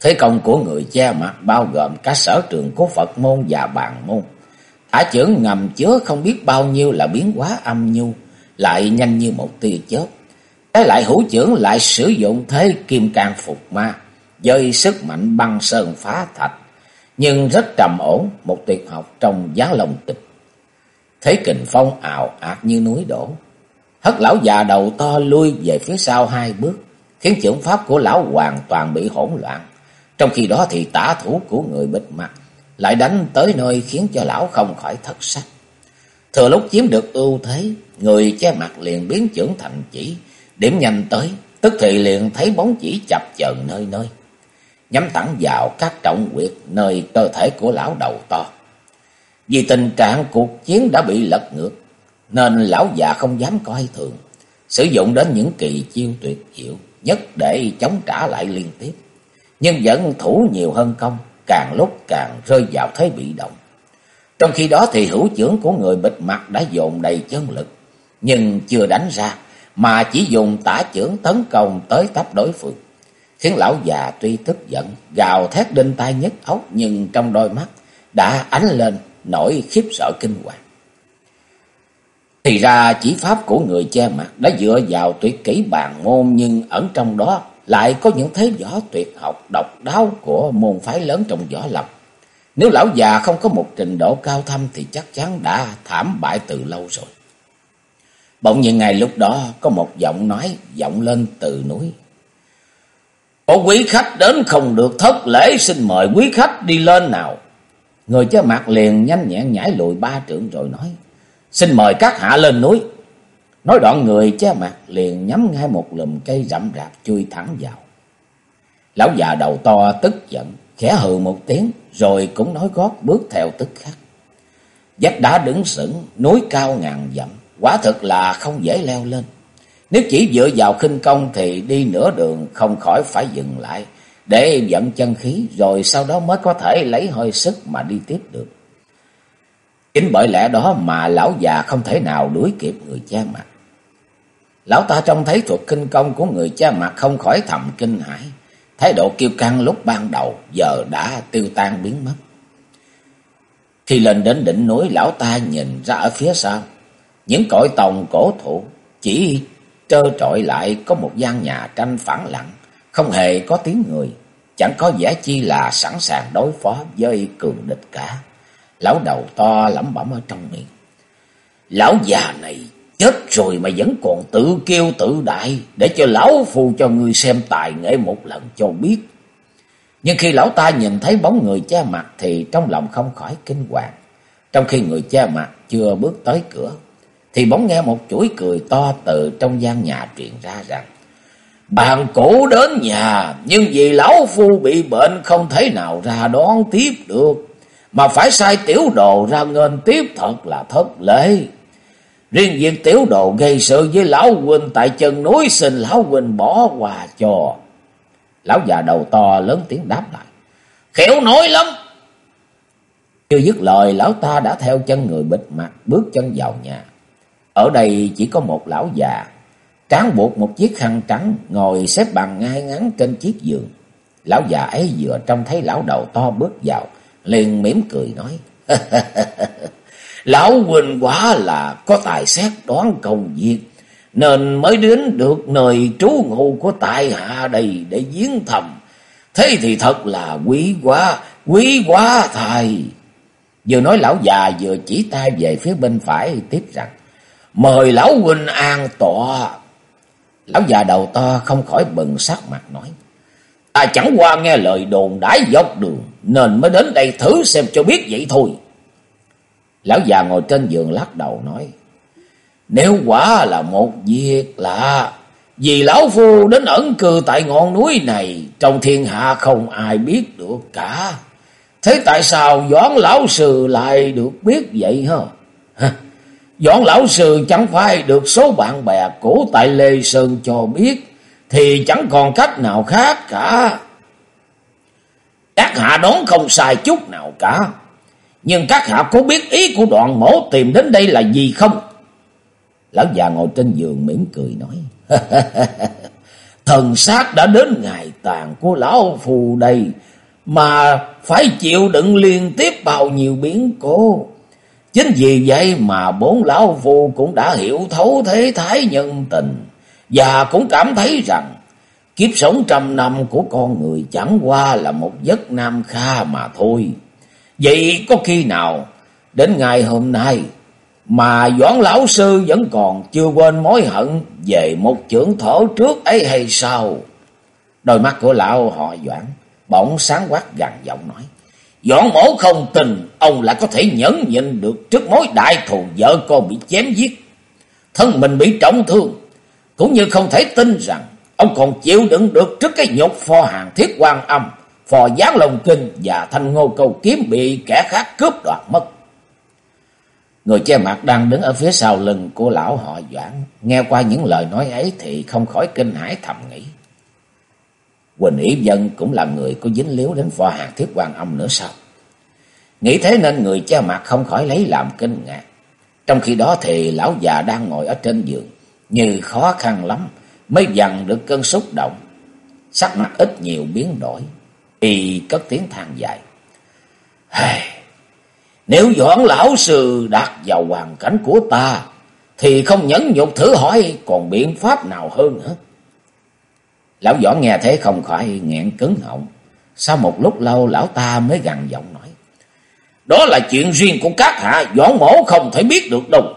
Thế công của người che mặt bao gồm cả sở trường của Phật môn và bàn môn. Thả chưởng ngầm chứa không biết bao nhiêu là biến hóa âm nhu lại nhanh như một tia chớp. Cái lại hữu trưởng lại sử dụng thế kim can phục ma, dơi sức mạnh băng sơn phá thạch, nhưng rất trầm ổn, một tuyệt học trong giá lòng tịch. Thế kình phong ảo ạt như núi đổ hất lão già đầu to lui về phía sau hai bước, khiến trưởng pháp của lão hoàn toàn bị hỗn loạn. Trong khi đó thì tả thủ của người bịt mặt lại đánh tới nơi khiến cho lão không khỏi thất sắc. Thừa lúc chiếm được ưu thế, người che mặt liền biến trưởng thành chỉ, điểm nhanh tới, tức thì liền thấy bóng chỉ chập chờn nơi nơi. Nhắm thẳng vào các trọng quyệt nơi cơ thể của lão đầu to. Vì tình trạng cuộc chiến đã bị lật ngược, nên lão già không dám coi thường, sử dụng đến những kỳ chiêu tuyệt diệu nhất để chống trả lại liên tiếp. Nhưng vẫn thủ nhiều hơn công, càng lúc càng rơi vào thế bị động. Trong khi đó thì hữu trưởng của người bịt mặt đã dồn đầy chân lực, nhưng chưa đánh ra, mà chỉ dùng tả trưởng tấn công tới tấp đối phương. Khiến lão già tuy tức giận, gào thét đinh tai nhất ốc, nhưng trong đôi mắt đã ánh lên nỗi khiếp sợ kinh hoàng. Thì ra chỉ pháp của người che mặt đã dựa vào tuyệt kỹ bàn môn nhưng ẩn trong đó lại có những thế võ tuyệt học độc đáo của môn phái lớn trong võ lập. Nếu lão già không có một trình độ cao thâm thì chắc chắn đã thảm bại từ lâu rồi. Bỗng nhiên ngày lúc đó có một giọng nói vọng lên từ núi. Có quý khách đến không được thất lễ, xin mời quý khách đi lên nào. Người che mặt liền nhanh nhẹn nhảy lùi ba trượng rồi nói. Xin mời các hạ lên núi. Nói đoạn người che mặt liền nhắm ngay một lùm cây rậm rạp chui thẳng vào. Lão già đầu to tức giận, khẽ hừ một tiếng, rồi cũng nói gót bước theo tức khắc. Vách đá đứng sững, núi cao ngàn dặm, quả thực là không dễ leo lên. Nếu chỉ dựa vào khinh công thì đi nửa đường không khỏi phải dừng lại, để dẫn chân khí, rồi sau đó mới có thể lấy hơi sức mà đi tiếp được. Chính bởi lẽ đó mà lão già không thể nào đuổi kịp người cha mặt. Lão ta trông thấy thuật kinh công của người cha mặt không khỏi thầm kinh hãi. Thái độ kiêu căng lúc ban đầu giờ đã tiêu tan biến mất. Khi lên đến đỉnh núi, lão ta nhìn ra ở phía sau. Những cõi tòng cổ thụ chỉ trơ trọi lại có một gian nhà tranh phẳng lặng. Không hề có tiếng người. Chẳng có vẻ chi là sẵn sàng đối phó với cường địch cả. Lão đầu to lẩm bẩm ở trong miệng. Lão già này chết rồi mà vẫn còn tự kêu tự đại. Để cho lão phù cho người xem tài nghệ một lần cho biết. Nhưng khi lão ta nhìn thấy bóng người che mặt thì trong lòng không khỏi kinh hoàng. Trong khi người che mặt chưa bước tới cửa, thì bóng nghe một chuỗi cười to từ trong gian nhà truyền ra rằng Bạn cũ đến nhà, nhưng vì lão phu bị bệnh không thể nào ra đón tiếp được mà phải sai tiểu đồ ra ngân tiếp, thật là thất lễ. Riêng việc tiểu đồ gây sự với lão huynh tại chân núi xin lão huynh bỏ qua cho. Lão già đầu to lớn tiếng đáp lại. Khiểu nổi lắm. Chưa dứt lời, lão ta đã theo chân người bịt mặt, bước chân vào nhà. Ở đây chỉ có một lão già. Tráng buộc một chiếc khăn trắng, ngồi xếp bằng ngay ngắn trên chiếc giường. Lão già ấy vừa trông thấy lão đầu to bước vào liền mỉm cười nói. [laughs] Lão huynh quá là có tài xét đoán công việc, nên mới đến được nơi trú ngụ của tại hạ đây để giếng thầm. Thế thì thật là quý quá, quý quá thầy. Vừa nói lão già vừa chỉ tay về phía bên phải tiếp rằng, mời lão huynh an tọa. Lão già đầu to không khỏi bừng sắc mặt nói, ta chẳng qua nghe lời đồn đãi dọc đường, nên mới đến đây thử xem cho biết vậy thôi. Lão già ngồi trên giường lắc đầu nói, nếu quả là một việc lạ, vì lão phu đến ẩn cư tại ngọn núi này, trong thiên hạ không ai biết được cả. Thế tại sao Doãn lão sư lại được biết vậy hả? Doãn lão sư chẳng phải được số bạn bè cũ tại Lê Sơn cho biết, thì chẳng còn cách nào khác cả. Các hạ đoán không sai chút nào cả. Nhưng các hạ có biết ý của đoạn mổ tìm đến đây là gì không? Lão già ngồi trên giường mỉm cười nói. [laughs] Thần sát đã đến ngày tàn của lão phù đây. Mà phải chịu đựng liên tiếp bao nhiêu biến cố. Chính vì vậy mà bốn lão phù cũng đã hiểu thấu thế thái nhân tình. Và cũng cảm thấy rằng Kiếp sống trăm năm của con người chẳng qua là một giấc nam kha mà thôi. Vậy có khi nào đến ngày hôm nay Mà Doãn Lão Sư vẫn còn chưa quên mối hận về một trưởng thổ trước ấy hay sao? Đôi mắt của lão họ Doãn bỗng sáng quát gằn giọng nói. Doãn mổ không tình ông lại có thể nhẫn nhịn được trước mối đại thù vợ con bị chém giết. Thân mình bị trọng thương. Cũng như không thể tin rằng ông còn chịu đựng được trước cái nhục phò hàng thiết quan âm, phò gián lồng kinh và thanh ngô cầu kiếm bị kẻ khác cướp đoạt mất. Người che mặt đang đứng ở phía sau lưng của lão họ Doãn, nghe qua những lời nói ấy thì không khỏi kinh hãi thầm nghĩ. Quỳnh Ý Dân cũng là người có dính líu đến phò hàng thiết quan âm nữa sao? Nghĩ thế nên người che mặt không khỏi lấy làm kinh ngạc. Trong khi đó thì lão già đang ngồi ở trên giường, như khó khăn lắm mới dằn được cơn xúc động. Sắc mặt ít nhiều biến đổi, y cất tiếng than dài. Hey, nếu doãn lão sư đặt vào hoàn cảnh của ta, thì không nhẫn nhục thử hỏi còn biện pháp nào hơn nữa. Lão doãn nghe thế không khỏi nghẹn cứng họng. Sau một lúc lâu lão ta mới gằn giọng nói. Đó là chuyện riêng của các hạ, doãn mổ không thể biết được đâu.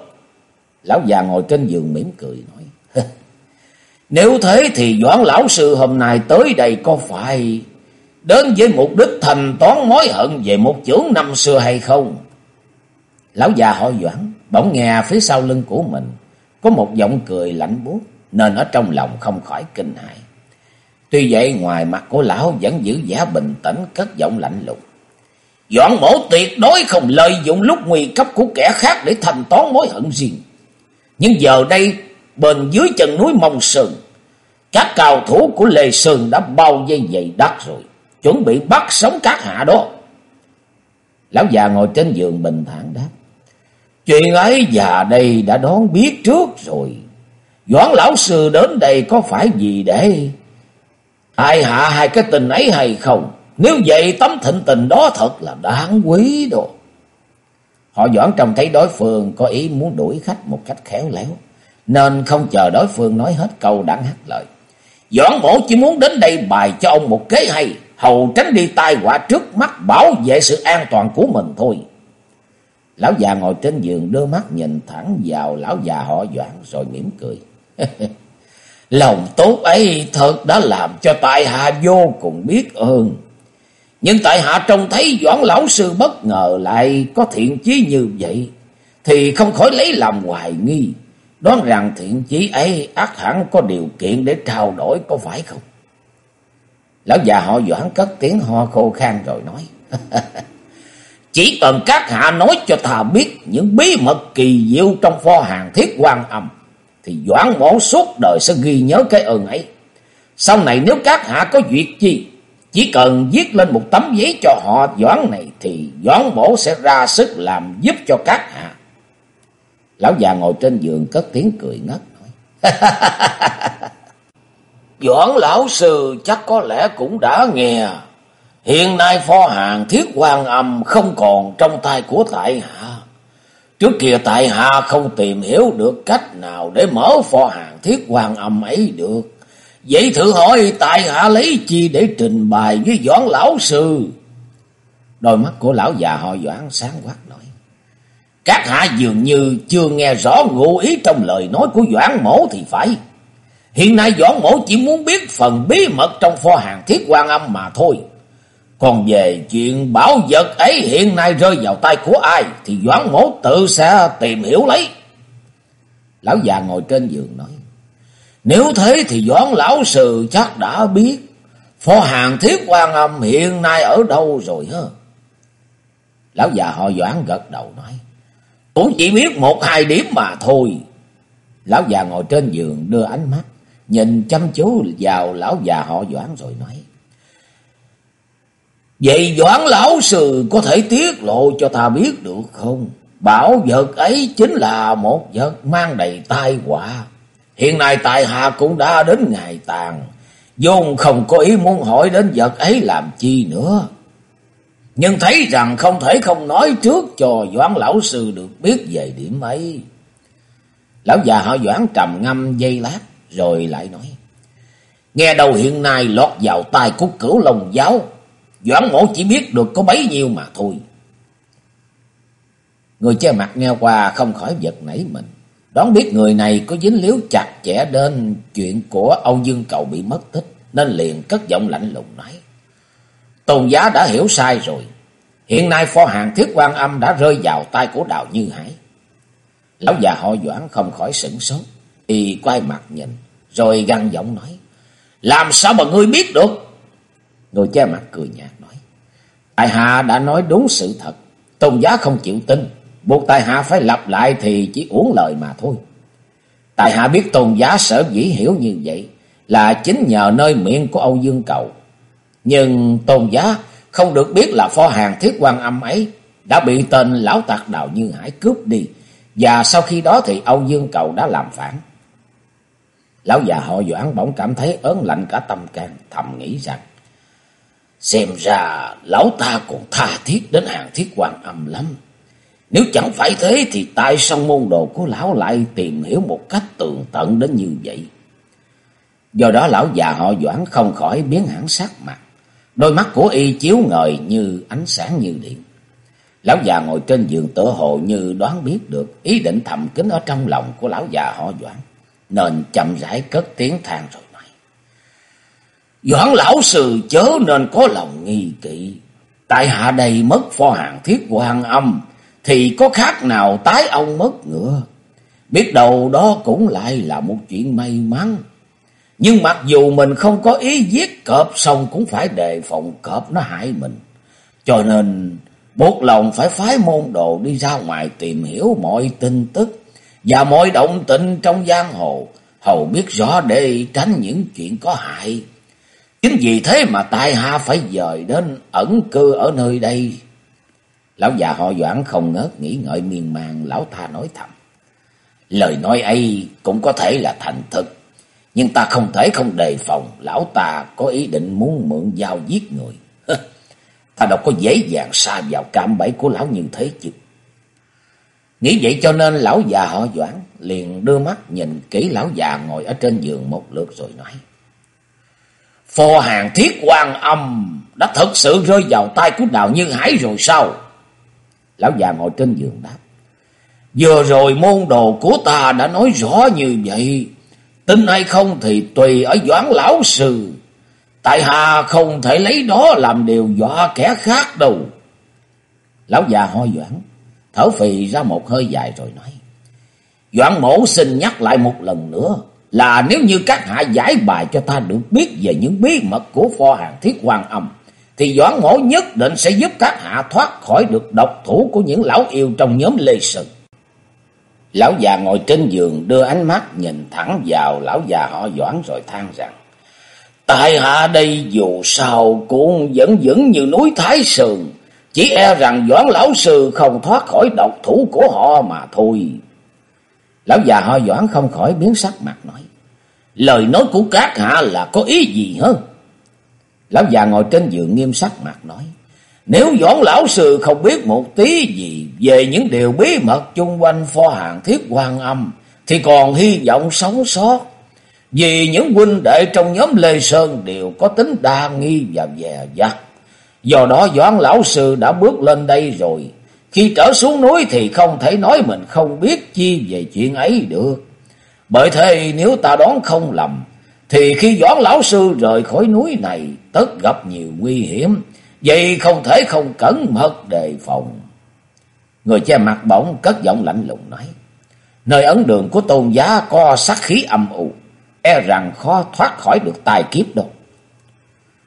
Lão già ngồi trên giường mỉm cười nói. Nếu thế thì doãn lão sư hôm nay tới đây có phải đến với mục đích thành toán mối hận về một chưởng năm xưa hay không? Lão già họ doãn bỗng nghe phía sau lưng của mình có một giọng cười lạnh buốt nên ở trong lòng không khỏi kinh hãi. Tuy vậy ngoài mặt của lão vẫn giữ vẻ bình tĩnh cất giọng lạnh lùng. Doãn mổ tuyệt đối không lợi dụng lúc nguy cấp của kẻ khác để thành toán mối hận riêng. Nhưng giờ đây bên dưới chân núi Mông Sơn, các cao thủ của Lê Sơn đã bao dây dày đất rồi, chuẩn bị bắt sống các hạ đó. Lão già ngồi trên giường bình thản đáp. Chuyện ấy già đây đã đón biết trước rồi. Doãn lão sư đến đây có phải gì để... Ai hạ hai cái tình ấy hay không? Nếu vậy tấm thịnh tình đó thật là đáng quý đồ. Họ Doãn trông thấy đối phương có ý muốn đuổi khách một cách khéo léo. Nên không chờ đối phương nói hết câu đáng hát lời. Doãn mổ chỉ muốn đến đây bài cho ông một kế hay. Hầu tránh đi tai họa trước mắt bảo vệ sự an toàn của mình thôi. Lão già ngồi trên giường đưa mắt nhìn thẳng vào lão già họ Doãn rồi mỉm cười. [laughs] Lòng tốt ấy thật đã làm cho tại hạ vô cùng biết ơn. Nhưng tại hạ trông thấy Doãn lão sư bất ngờ lại có thiện chí như vậy, thì không khỏi lấy làm hoài nghi, đoán rằng thiện chí ấy ác hẳn có điều kiện để trao đổi có phải không? Lão già họ Doãn cất tiếng ho khô khan rồi nói, [laughs] Chỉ cần các hạ nói cho ta biết những bí mật kỳ diệu trong pho hàng thiết quan âm, thì Doãn mổ suốt đời sẽ ghi nhớ cái ơn ấy. Sau này nếu các hạ có việc gì chỉ cần viết lên một tấm giấy cho họ Doãn này thì Doãn mổ sẽ ra sức làm giúp cho các hạ. Lão già ngồi trên giường cất tiếng cười ngất nói. [laughs] Doãn lão sư, chắc có lẽ cũng đã nghe. Hiện nay pho hàng thiết quan âm không còn trong tay của tại hạ. Trước kia tại hạ không tìm hiểu được cách nào để mở pho hàng thiết quan âm ấy được. Vậy thử hỏi tại hạ lấy chi để trình bày với Doãn lão sư? Đôi mắt của lão già họ Doãn sáng quát. Các hạ dường như chưa nghe rõ ngụ ý trong lời nói của Doãn mổ thì phải. Hiện nay Doãn mổ chỉ muốn biết phần bí mật trong pho hàng thiết quan âm mà thôi. Còn về chuyện bảo vật ấy hiện nay rơi vào tay của ai thì Doãn mổ tự sẽ tìm hiểu lấy. Lão già ngồi trên giường nói. Nếu thế thì Doãn lão sư chắc đã biết pho hàng thiết quan âm hiện nay ở đâu rồi hả? Lão già họ Doãn gật đầu nói. Cũng chỉ biết một hai điểm mà thôi. Lão già ngồi trên giường đưa ánh mắt, nhìn chăm chú vào lão già họ Doãn rồi nói. Vậy Doãn lão sư có thể tiết lộ cho ta biết được không? Bảo vật ấy chính là một vật mang đầy tai họa. Hiện nay tại hạ cũng đã đến ngày tàn. vốn không có ý muốn hỏi đến vật ấy làm chi nữa. Nhưng thấy rằng không thể không nói trước cho Doãn lão sư được biết về điểm ấy. Lão già họ Doãn trầm ngâm dây lát, rồi lại nói. Nghe đầu hiện nay lọt vào tai của cửu lồng giáo, Doãn mổ chỉ biết được có bấy nhiêu mà thôi. Người che mặt nghe qua không khỏi giật nảy mình. Đoán biết người này có dính líu chặt chẽ đến chuyện của Âu Dương Cầu bị mất tích. Nên liền cất giọng lạnh lùng nói. Tôn giá đã hiểu sai rồi. Hiện nay phó hàng thiết quan âm đã rơi vào tay của Đào Như Hải. Lão già họ Doãn không khỏi sửng sốt. Y quay mặt nhìn. Rồi găng giọng nói. Làm sao mà ngươi biết được? Người che mặt cười nhạt nói. Tại hạ đã nói đúng sự thật. Tôn giá không chịu tin. Buộc tại hạ phải lặp lại thì chỉ uống lời mà thôi. Tại hạ biết tôn giá sở dĩ hiểu như vậy là chính nhờ nơi miệng của Âu Dương Cầu. Nhưng tôn giá không được biết là pho hàng thiết quan âm ấy đã bị tên lão tạc đào Như Hải cướp đi. Và sau khi đó thì Âu Dương Cầu đã làm phản. Lão già họ Doãn bỗng cảm thấy ớn lạnh cả tâm can, thầm nghĩ rằng Xem ra lão ta còn tha thiết đến hàng thiết quan âm lắm. Nếu chẳng phải thế thì tại sao môn đồ của lão lại tìm hiểu một cách tường tận đến như vậy? Do đó lão già họ Doãn không khỏi biến hẳn sắc mặt. Đôi mắt của y chiếu ngời như ánh sáng như điện. Lão già ngồi trên giường tựa hồ như đoán biết được ý định thầm kín ở trong lòng của lão già họ Doãn. Nên chậm rãi cất tiếng than rồi nói. Doãn lão sư, chớ nên có lòng nghi kỵ. Tại hạ đây mất pho hàng thiết quan âm, thì có khác nào tái ông mất ngựa. Biết đâu đó cũng lại là một chuyện may mắn. Nhưng mặc dù mình không có ý giết cọp xong cũng phải đề phòng cọp nó hại mình. Cho nên buộc lòng phải phái môn đồ đi ra ngoài tìm hiểu mọi tin tức và mọi động tĩnh trong giang hồ, hầu biết rõ để tránh những chuyện có hại. Chính vì thế mà tại hạ phải dời đến ẩn cư ở nơi đây. Lão già họ Doãn không ngớt nghĩ ngợi miên man, lão ta nói thầm. Lời nói ấy cũng có thể là thành thực, nhưng ta không thể không đề phòng, lão ta có ý định muốn mượn dao giết người. ta đâu có dễ dàng xa vào cạm bẫy của lão như thế chứ. Nghĩ vậy cho nên lão già họ Doãn liền đưa mắt nhìn kỹ lão già ngồi ở trên giường một lượt rồi nói. Phò hàng thiết quan âm đã thật sự rơi vào tay của Đào Như Hải rồi sao? Lão già ngồi trên giường đáp. Vừa rồi môn đồ của ta đã nói rõ như vậy. Tin hay không thì tùy ở doãn lão sư. Tại hà không thể lấy đó làm điều dọa kẻ khác đâu. Lão già ho doãn, thở phì ra một hơi dài rồi nói. Doãn mổ xin nhắc lại một lần nữa là nếu như các hạ giải bài cho ta được biết về những bí mật của pho hàng thiết hoàng âm, thì Doãn Mổ nhất định sẽ giúp các hạ thoát khỏi được độc thủ của những lão yêu trong nhóm Lê Sừng. Lão già ngồi trên giường đưa ánh mắt nhìn thẳng vào lão già họ Doãn rồi than rằng, Tại hạ đây dù sao cũng vẫn vững như núi Thái Sườn, chỉ e rằng Doãn lão sư không thoát khỏi độc thủ của họ mà thôi. Lão già họ Doãn không khỏi biến sắc mặt nói, Lời nói của các hạ là có ý gì hơn? Lão già ngồi trên giường nghiêm sắc mặt nói. Nếu doãn lão sư không biết một tí gì về những điều bí mật chung quanh pho hàng thiết quan âm, thì còn hy vọng sống sót. Vì những huynh đệ trong nhóm Lê Sơn đều có tính đa nghi và dè dặt. Do đó doãn lão sư đã bước lên đây rồi. Khi trở xuống núi thì không thể nói mình không biết chi về chuyện ấy được. Bởi thế nếu ta đoán không lầm, thì khi doãn lão sư rời khỏi núi này, tất gặp nhiều nguy hiểm, vậy không thể không cẩn mật đề phòng. Người che mặt bỗng cất giọng lạnh lùng nói, nơi ấn đường của tôn giá có sát khí âm u, e rằng khó thoát khỏi được tài kiếp đâu.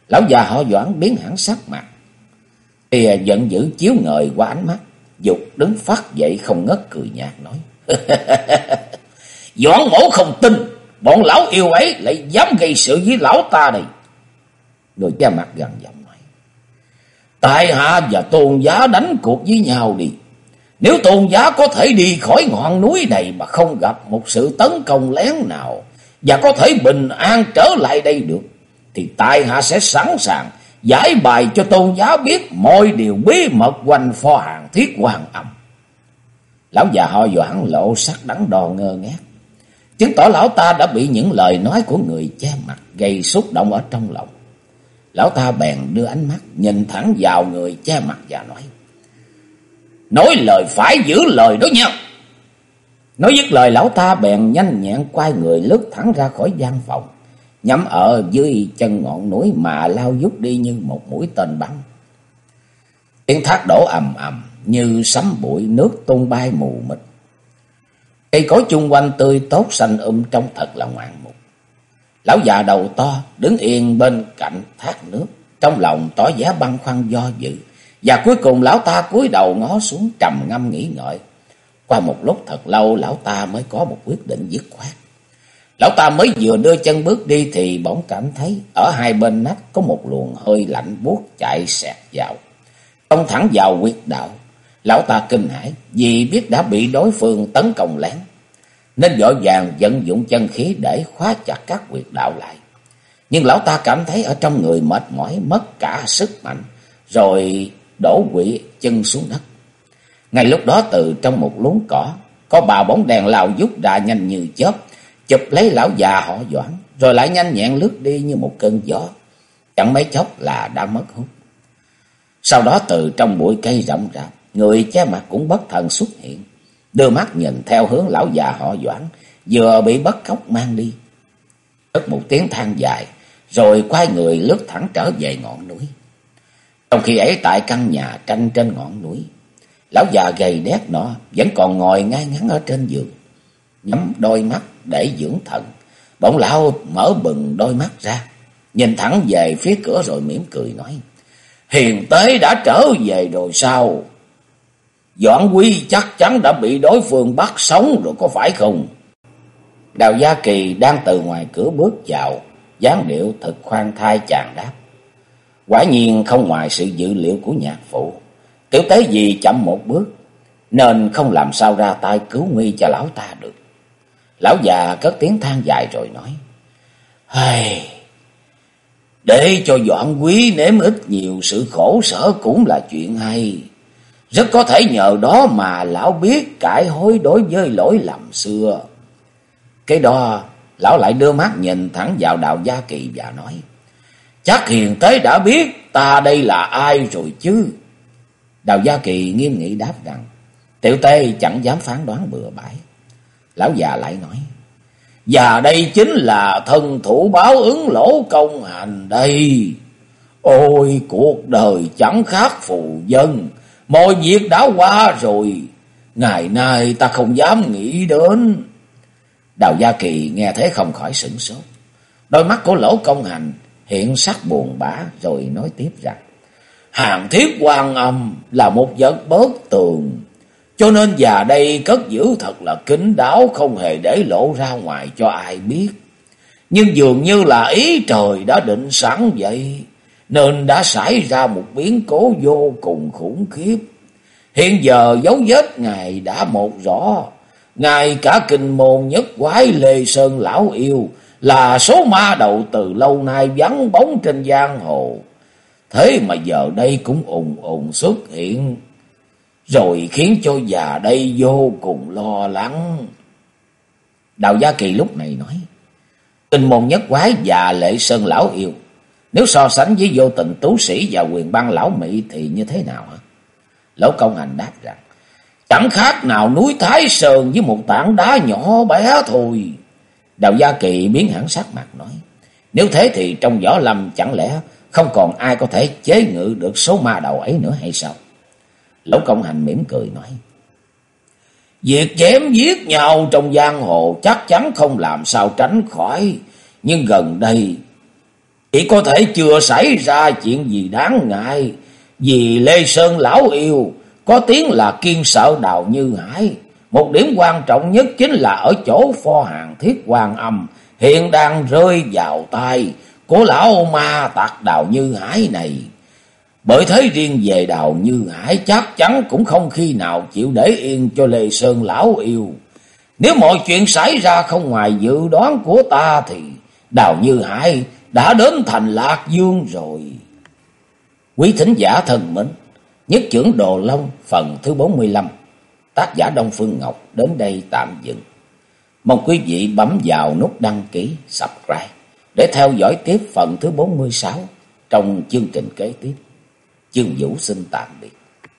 Lão già họ doãn biến hẳn sắc mặt, Y giận dữ chiếu ngời qua ánh mắt, dục đứng phát dậy không ngất cười nhạt nói. [laughs] Doãn mổ không tin, bọn lão yêu ấy lại dám gây sự với lão ta này. Người cha mặt gần giọng. Tại hạ và tôn giá đánh cuộc với nhau đi. Nếu tôn giá có thể đi khỏi ngọn núi này mà không gặp một sự tấn công lén nào và có thể bình an trở lại đây được, thì tại hạ sẽ sẵn sàng giải bài cho tôn giá biết mọi điều bí mật quanh pho hàng thiết hoàng âm. Lão già ho doãn lộ sắc đắng đo ngơ ngác. Chứng tỏ lão ta đã bị những lời nói của người che mặt gây xúc động ở trong lòng. Lão ta bèn đưa ánh mắt nhìn thẳng vào người che mặt và nói. Nói lời phải giữ lời đó nha. Nói dứt lời, lão ta bèn nhanh nhẹn quay người lướt thẳng ra khỏi gian phòng. Nhắm ở dưới chân ngọn núi mà lao dút đi như một mũi tên bắn. Tiếng thác đổ ầm ầm như sấm bụi, nước tung bay mù mịt. Cây cối chung quanh tươi tốt, xanh um trông thật là ngoạn mục. Lão già đầu to đứng yên bên cạnh thác nước, trong lòng tỏ vẻ băn khoăn do dự. Và cuối cùng lão ta cúi đầu ngó xuống trầm ngâm nghĩ ngợi. Qua một lúc thật lâu lão ta mới có một quyết định dứt khoát. Lão ta mới vừa đưa chân bước đi thì bỗng cảm thấy ở hai bên nách có một luồng hơi lạnh buốt chạy xẹt vào. Tông thẳng vào quyết đạo. Lão ta kinh hãi vì biết đã bị đối phương tấn công lén. Nên vội vàng vận dụng chân khí để khóa chặt các quyệt đạo lại. Nhưng lão ta cảm thấy ở trong người mệt mỏi mất cả sức mạnh. Rồi đổ quỵ chân xuống đất. Ngay lúc đó từ trong một luống cỏ, có bà bóng đèn lao giúp ra nhanh như chớp, chụp lấy lão già họ doãn, rồi lại nhanh nhẹn lướt đi như một cơn gió. Chẳng mấy chốc là đã mất hút. Sau đó từ trong bụi cây rậm rạp, người che mặt cũng bất thần xuất hiện, đưa mắt nhìn theo hướng lão già họ doãn, vừa bị bất cóc mang đi. Cất một tiếng than dài, rồi quay người lướt thẳng trở về ngọn núi. Trong khi ấy tại căn nhà tranh trên ngọn núi, lão già gầy đét nọ vẫn còn ngồi ngay ngắn ở trên giường, nhắm đôi mắt để dưỡng thận. Bỗng lão mở bừng đôi mắt ra, nhìn thẳng về phía cửa rồi mỉm cười nói: "Hiền tế đã trở về rồi sao? Doãn Quý chắc chắn đã bị đối phương bắt sống rồi có phải không?" Đào Gia Kỳ đang từ ngoài cửa bước vào, dáng điệu thật khoan thai chàng đáp: Quả nhiên không ngoài sự dự liệu của nhạc phụ. Tiểu tế gì chậm một bước, nên không làm sao ra tay cứu nguy cho lão ta được. Lão già cất tiếng than dài rồi nói. Hây... Để cho Doãn Quý nếm ít nhiều sự khổ sở cũng là chuyện hay. Rất có thể nhờ đó mà lão biết cải hối đối với lỗi lầm xưa. Cái đó, lão lại đưa mắt nhìn thẳng vào đạo gia kỳ và nói. Chắc hiền tế đã biết ta đây là ai rồi chứ. Đào Gia Kỳ nghiêm nghị đáp rằng, tiểu tê chẳng dám phán đoán bừa bãi. Lão già lại nói, và đây chính là thân thủ báo ứng lỗ công hành đây. Ôi cuộc đời chẳng khác phù dân, mọi việc đã qua rồi, ngày nay ta không dám nghĩ đến. Đào Gia Kỳ nghe thế không khỏi sửng sốt. Đôi mắt của lỗ công hành hiện sắc buồn bã rồi nói tiếp rằng Hàng thiết quan âm là một vật bớt tường, cho nên già đây cất giữ thật là kín đáo không hề để lộ ra ngoài cho ai biết. Nhưng dường như là ý trời đã định sẵn vậy, nên đã xảy ra một biến cố vô cùng khủng khiếp. Hiện giờ dấu vết Ngài đã một rõ, Ngài cả kinh môn nhất quái Lê Sơn Lão Yêu, là số ma đầu từ lâu nay vắng bóng trên giang hồ. Thế mà giờ đây cũng ùng ùng xuất hiện, rồi khiến cho già đây vô cùng lo lắng. Đào Gia Kỳ lúc này nói, Kinh môn nhất quái và lệ sơn lão yêu, nếu so sánh với vô tình tú sĩ và quyền băng lão mỹ thì như thế nào hả? Lão công hành đáp rằng, chẳng khác nào núi Thái Sơn với một tảng đá nhỏ bé thôi. Đào Gia Kỳ biến hẳn sắc mặt nói. Nếu thế thì trong võ lâm chẳng lẽ không còn ai có thể chế ngự được số ma đầu ấy nữa hay sao? Lỗ công hành mỉm cười nói. Việc chém giết nhau trong giang hồ chắc chắn không làm sao tránh khỏi. Nhưng gần đây chỉ có thể chưa xảy ra chuyện gì đáng ngại. Vì Lê Sơn Lão Yêu, có tiếng là kiên sợ đào như hải. Một điểm quan trọng nhất chính là ở chỗ pho hàng thiết quan âm, hiện đang rơi vào tay của lão ma tạc đào như hải này. Bởi thế riêng về đào như hải chắc chắn cũng không khi nào chịu để yên cho Lê Sơn lão yêu. Nếu mọi chuyện xảy ra không ngoài dự đoán của ta thì đào như hải đã đến thành Lạc Dương rồi. Quý thính giả thân mến, nhất trưởng Đồ Long phần thứ 45 tác giả Đông Phương Ngọc đến đây tạm dừng. Mong quý vị bấm vào nút đăng ký, subscribe để theo dõi tiếp phần thứ 46 trong chương trình kế tiếp. Chương Vũ xin tạm biệt.